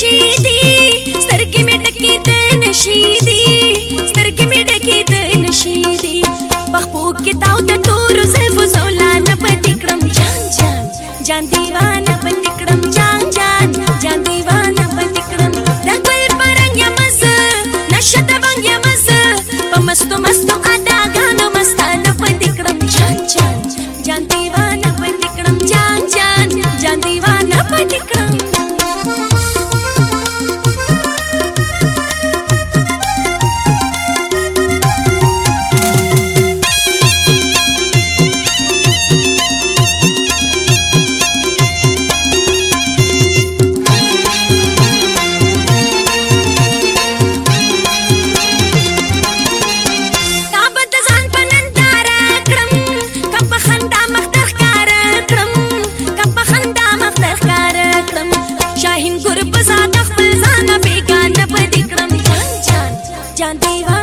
نشي دي سترګې مې ټکې ته نشي په ځان خپل ځان پیګان په دې کړم جان جان جان دیوان